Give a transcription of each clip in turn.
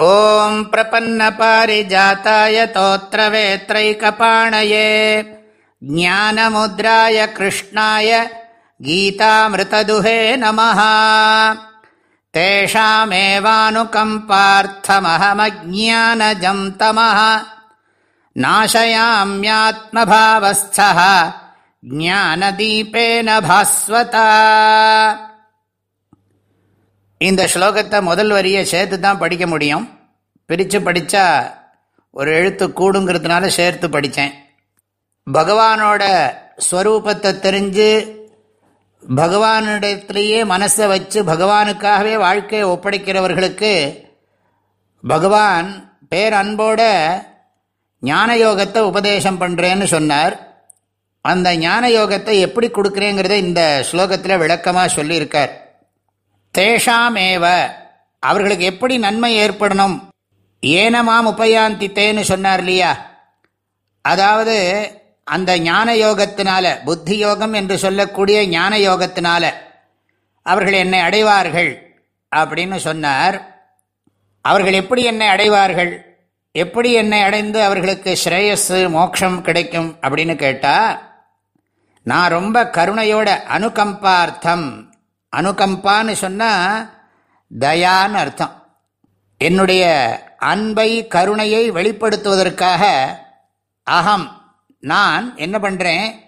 ॐ प्रपन्नपारिजाताय तोत्रवेत्रैकपाणये ज्ञानमुद्राय कृष्णाय गीतामृतदुहे नमः तेषामेवानुकम्पार्थमहमज्ञानजं तमः नाशयाम्यात्मभावस्थः ज्ञानदीपेन भास्वता இந்த ஸ்லோகத்தை முதல் வரியை சேர்த்து தான் படிக்க முடியும். பிரித்து படித்தா ஒரு எழுத்து கூடுங்கிறதுனால சேர்த்து படித்தேன் பகவானோட ஸ்வரூபத்தை தெரிஞ்சு பகவானிடத்திலேயே மனசை வச்சு பகவானுக்காகவே வாழ்க்கையை ஒப்படைக்கிறவர்களுக்கு பகவான் பேரன்போட ஞான யோகத்தை உபதேசம் பண்ணுறேன்னு சொன்னார். அந்த ஞான யோகத்தை எப்படி கொடுக்குறேங்கிறத இந்த ஸ்லோகத்தில் விளக்கமாக சொல்லியிருக்கார். தேஷாமேவ. அவர்களுக்கு எப்படி நன்மை ஏற்படணும்? ஏனமாம் உபயாந்தி தேன்னு சொன்னார் இல்லையா? அதாவது அந்த ஞான யோகத்தினால புத்தி யோகம் என்று சொல்லக்கூடிய ஞான யோகத்தினால அவர்கள் என்னை அடைவார்கள் அப்படின்னு சொன்னார். அவர்கள் எப்படி என்னை அடைவார்கள்? எப்படி என்னை அடைந்து அவர்களுக்கு ஸ்ரேயஸ் மோட்சம் கிடைக்கும் அப்படின்னு கேட்டால் நான் ரொம்ப கருணையோட அனுகம்பார்த்தம். அனுகம்பான்னு சொன்னால் தயான்னு அர்த்தம். என்னுடைய அன்பை கருணையை வெளிப்படுத்துவதற்காக அகம் நான் என்ன பண்ணுறேன்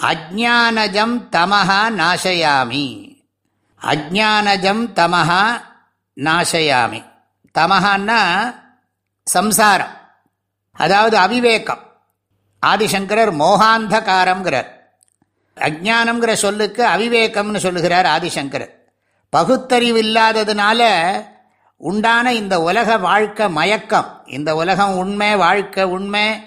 அஜானஜம் தமஹா நாசையாமி. அஜானஜம் தமஹா நாசையாமி. தமஹான்னா சம்சாரம். அதாவது அவிவேகம். ஆதிசங்கரர் மோகாந்தகாரங்கிறார் அஜானம்ங்கிற சொல்லுக்கு அவிவேகம்னு சொல்லுகிறார் ஆதிசங்கரர் பகுத்தறிவு இல்லாததுனால உண்டான இந்த உலக வாழ்க்கை மயக்கம் இந்த உலகம் உண்மை வாழ்க்கை உண்மை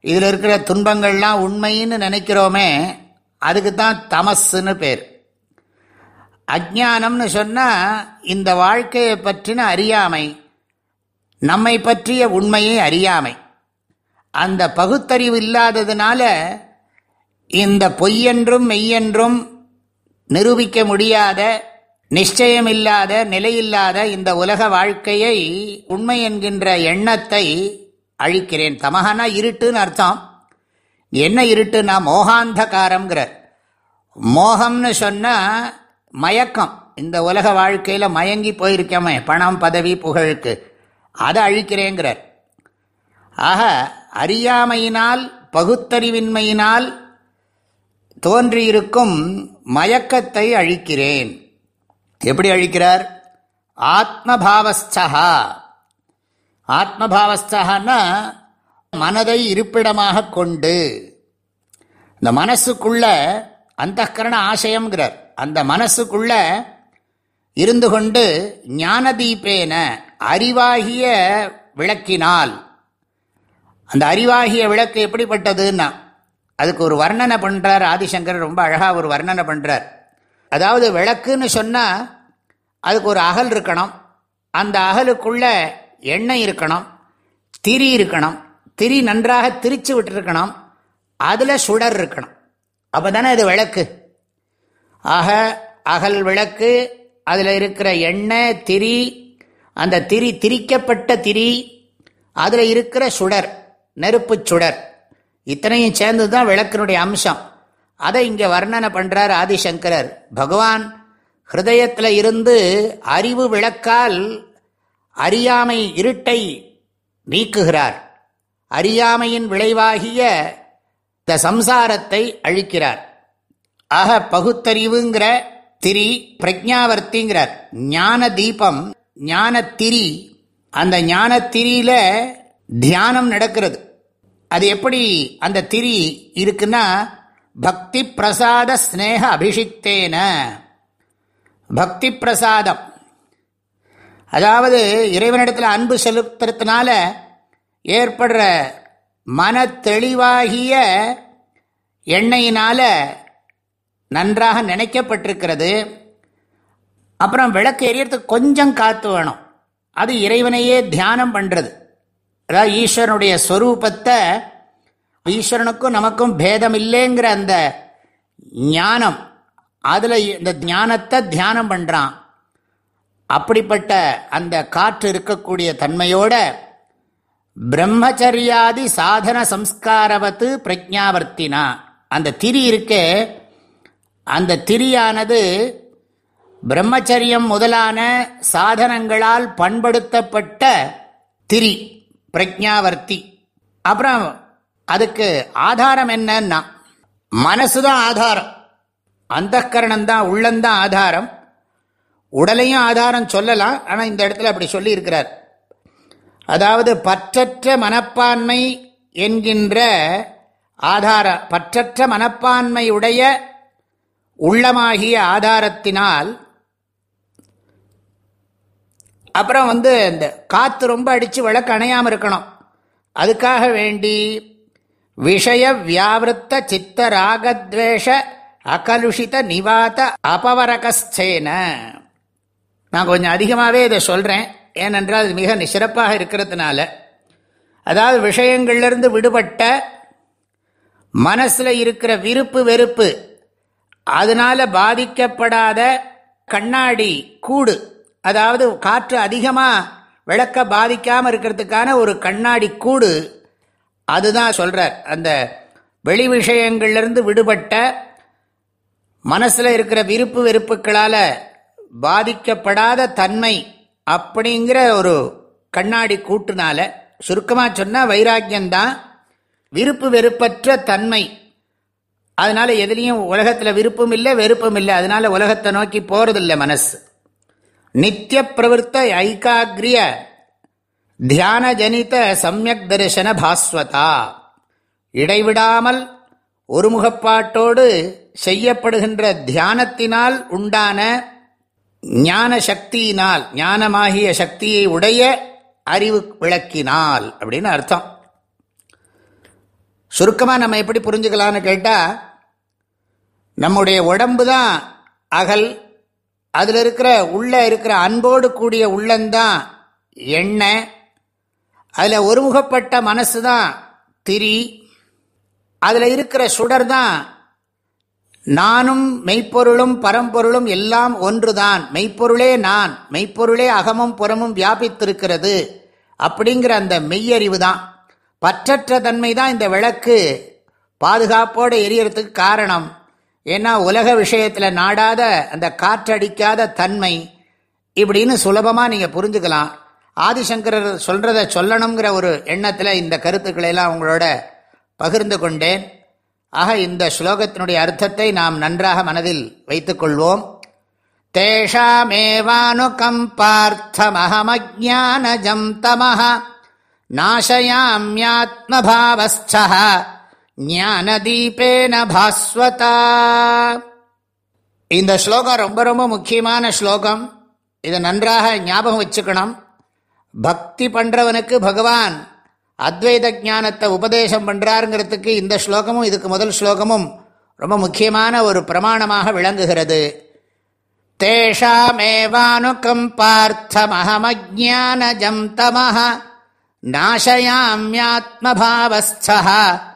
இதில் இருக்கிற துன்பங்கள்லாம் உண்மைன்னு நினைக்கிறோமே அதுக்கு தான் தமஸ்ன்னு பேர். அஜானம்னு சொன்னால் இந்த வாழ்க்கையை பற்றின அறியாமை நம்மை பற்றிய உண்மையை அறியாமை. அந்த பகுத்தறிவு இல்லாததுனால இந்த பொய்யென்றும் மெய்யென்றும் நிரூபிக்க முடியாத நிச்சயமில்லாத நிலையில்லாத இந்த உலக வாழ்க்கையை உண்மை என்கின்ற எண்ணத்தை அழிக்கிறேன். தமகனா இருட்டுன்னு அர்த்தம். என்ன இருட்டுனா மோகாந்தகாரம்ங்கிறார். மோகம்னு சொன்னால் மயக்கம். இந்த உலக வாழ்க்கையில் மயங்கி போயிருக்கோமே பணம் பதவி புகழுக்கு. அதை அழிக்கிறேங்கிறார். ஆக அறியாமையினால் பகுத்தறிவின்மையினால் தோன்றியிருக்கும் மயக்கத்தை அழிக்கிறேன். எப்படி அழிக்கிறார்? ஆத்மபாவஸ்தா ஆத்மபாவஸ்தகன்னா மனதை இருப்பிடமாக கொண்டு. இந்த மனசுக்குள்ள அந்த கரண ஆசயம்ங்கிறார். அந்த மனசுக்குள்ள இருந்து கொண்டு ஞானதீபேன அறிவாகிய விளக்கினால். அந்த அறிவாகிய விளக்கு எப்படிப்பட்டதுன்னா அதுக்கு ஒரு வர்ணனை பண்ணுறார் ஆதிசங்கர் ரொம்ப அழகாக ஒரு வர்ணனை பண்ணுறார் அதாவது விளக்குன்னு சொன்னால் அதுக்கு ஒரு அகல் இருக்கணும். அந்த அகலுக்குள்ள எண்ணெய் இருக்கணும் திரி இருக்கணும். திரி நன்றாக திரிச்சு விட்டுருக்கணும். அதில் சுடர் இருக்கணும். அப்போ தானே அது விளக்கு. ஆக அகல் விளக்கு அதில் இருக்கிற எண்ணெய் திரி அந்த திரி திரிக்கப்பட்ட திரி அதில் இருக்கிற சுடர் நெருப்பு சுடர். இத்தனையும் சேர்ந்து தான் விளக்கினுடைய அம்சம். அதை இங்கே வர்ணனை பண்ணுறார் ஆதிசங்கரர். பகவான் ஹிருதயத்தில் இருந்து அறிவு விளக்கால் அறியாமை இருட்டை நீக்குகிறார். அறியாமையின் விளைவாகிய இந்த சம்சாரத்தை அழிக்கிறார். ஆக பகுத்தறிவுங்கிற திரி பிரஜாவர்த்திங்கிறார் ஞான தீபம் ஞான திரி அந்த ஞான திரியில தியானம் நடக்கிறது. அது எப்படி அந்த திரி இருக்குன்னா பக்தி பிரசாத ஸ்னேக அபிஷிக்தேன. பக்தி பிரசாதம். அதாவது இறைவனிடத்தில் அன்பு செலுத்துறதுனால ஏற்படுற மன தெளிவாகிய எண்ணெயினால் நன்றாக நினைக்கப்பட்டிருக்கிறது. அப்புறம் விளக்கு எரியறதுக்கு கொஞ்சம் காற்று வேணும். அது இறைவனையே தியானம் பண்ணுறது அதாவது ஈஸ்வரனுடைய ஸ்வரூபத்தை ஈஸ்வரனுக்கும் நமக்கும் பேதம் இல்லைங்கிற அந்த ஞானம் அதில் இந்த ஞானத்தை தியானம் பண்ணுறான் அப்படிப்பட்ட அந்த காற்று இருக்கக்கூடிய தன்மையோட பிரம்மச்சரியாதி சாதன சம்ஸ்காரவத்து பிரஜாவர்த்தினா அந்த திரி இருக்கே அந்த திரியானது பிரம்மச்சரியம் முதலான சாதனங்களால் பண்படுத்தப்பட்ட திரி. பிரஜாவர்த்தி அப்புறம் அதுக்கு ஆதாரம் என்னன்னா மனசு தான் ஆதாரம். அந்த கரணம் தான் உள்ளந்தான் ஆதாரம். உடலையும் ஆதாரம் சொல்லலாம் ஆனால் இந்த இடத்துல அப்படி சொல்லியிருக்கிறார். அதாவது பற்றற்ற மனப்பான்மை என்கின்ற ஆதார பற்றற்ற மனப்பான்மையுடைய உள்ளமாகிய ஆதாரத்தினால் அப்புறம் வந்து இந்த காற்று ரொம்ப அடித்து விளக்கு அணையாமல் இருக்கணும். அதுக்காக வேண்டி விஷய வியாவிருத்த சித்த ராகத்வேஷ அகலுஷித நிவாத அபவரகஸ்தேன. நான் கொஞ்சம் அதிகமாகவே இதை சொல்கிறேன் ஏனென்றால் மிக சிறப்பாக இருக்கிறதுனால. அதாவது விஷயங்கள்லேருந்து விடுபட்ட மனசில் இருக்கிற விருப்பு வெறுப்பு அதனால் பாதிக்கப்படாத கண்ணாடி கூடு அதாவது காற்று அதிகமாக விளக்க பாதிக்காமல் இருக்கிறதுக்கான ஒரு கண்ணாடி கூடு அதுதான் சொல்கிறார் அந்த வெளி விஷயங்கள்லேருந்து விடுபட்ட மனசில் இருக்கிற விருப்பு வெறுப்புகளால் பாதிக்கப்படாத தன்மை அப்படிங்கிற ஒரு கண்ணாடி கூட்டுனால சுருக்கமாக சொன்னால் வைராக்கியம்தான் விருப்பு வெறுப்பற்ற தன்மை. அதனால் எதுலேயும் உலகத்தில் விருப்பம் இல்லை வெறுப்பும் இல்லை. அதனால் உலகத்தை நோக்கி போகிறதில்ல மனசு. நித்திய பிரவருத்த ஐகாகிரிய தியான ஜனித சமயக் தரிசன பாஸ்வதா. இடைவிடாமல் ஒருமுகப்பாட்டோடு செய்யப்படுகின்ற தியானத்தினால் உண்டான ஞான சக்தியினால் ஞானமாகிய சக்தியை உடைய அறிவு விளக்கினால் அப்படின்னு அர்த்தம். சுருக்கமாக நம்ம எப்படி புரிஞ்சுக்கலான்னு கேட்டால் நம்முடைய உடம்பு தான் அகல் அதில் இருக்கிற உள்ள இருக்கிற அன்போடு கூடிய உள்ளந்தான் எண்ணெய் அதில் ஒருமுகப்பட்ட மனசு தான் திரி அதில் இருக்கிற சுடர் தான் நானும் மெய்ப்பொருளும் பரம்பொருளும் எல்லாம் ஒன்றுதான். மெய்ப்பொருளே நான் மெய்ப்பொருளே அகமும் புறமும் வியாபித்திருக்கிறது அப்படிங்கிற அந்த மெய்யறிவு தான் பற்றற்ற தன்மை தான் இந்த விளக்கு பாதுகாப்போடு எரியறதுக்கு காரணம். ஏன்னா உலக விஷயத்தில் நாடாத அந்த காற்றடிக்காத தன்மை இப்படின்னு சுலபமாக நீங்கள் புரிஞ்சுக்கலாம். ஆதிசங்கரர் சொல்கிறத சொல்லணுங்கிற ஒரு எண்ணத்தில் இந்த கருத்துக்களை எல்லாம் உங்களோட பகிர்ந்து கொண்டேன். ஆக இந்த ஸ்லோகத்தினுடைய அர்த்தத்தை நாம் நன்றாக மனதில் வைத்துக்கொள்வோம் தேஷாமேவானுகம்பார்த்தமஹமஜானஜம் தமஹ நாசயாமியாத்மபாவஸ்த ஞானதீபேன பாஸ்வதா. இந்த ஸ்லோகம் ரொம்ப ரொம்ப முக்கியமான ஸ்லோகம். இதை நன்றாக ஞாபகம் வச்சுக்கணும். பக்தி பண்றவனுக்கு பகவான் அத்வைத ஞானத்தை உபதேசம் பண்றாருங்கிறதுக்கு இந்த ஸ்லோகமும் இதுக்கு முதல் ஸ்லோகமும் ரொம்ப முக்கியமான ஒரு பிரமாணமாக விளங்குகிறது. தேஷாமேவானுக்கம் பார்த்தமஹமஜானஜம் தமஹ நாசயாமியாத்மபாவஸ்தா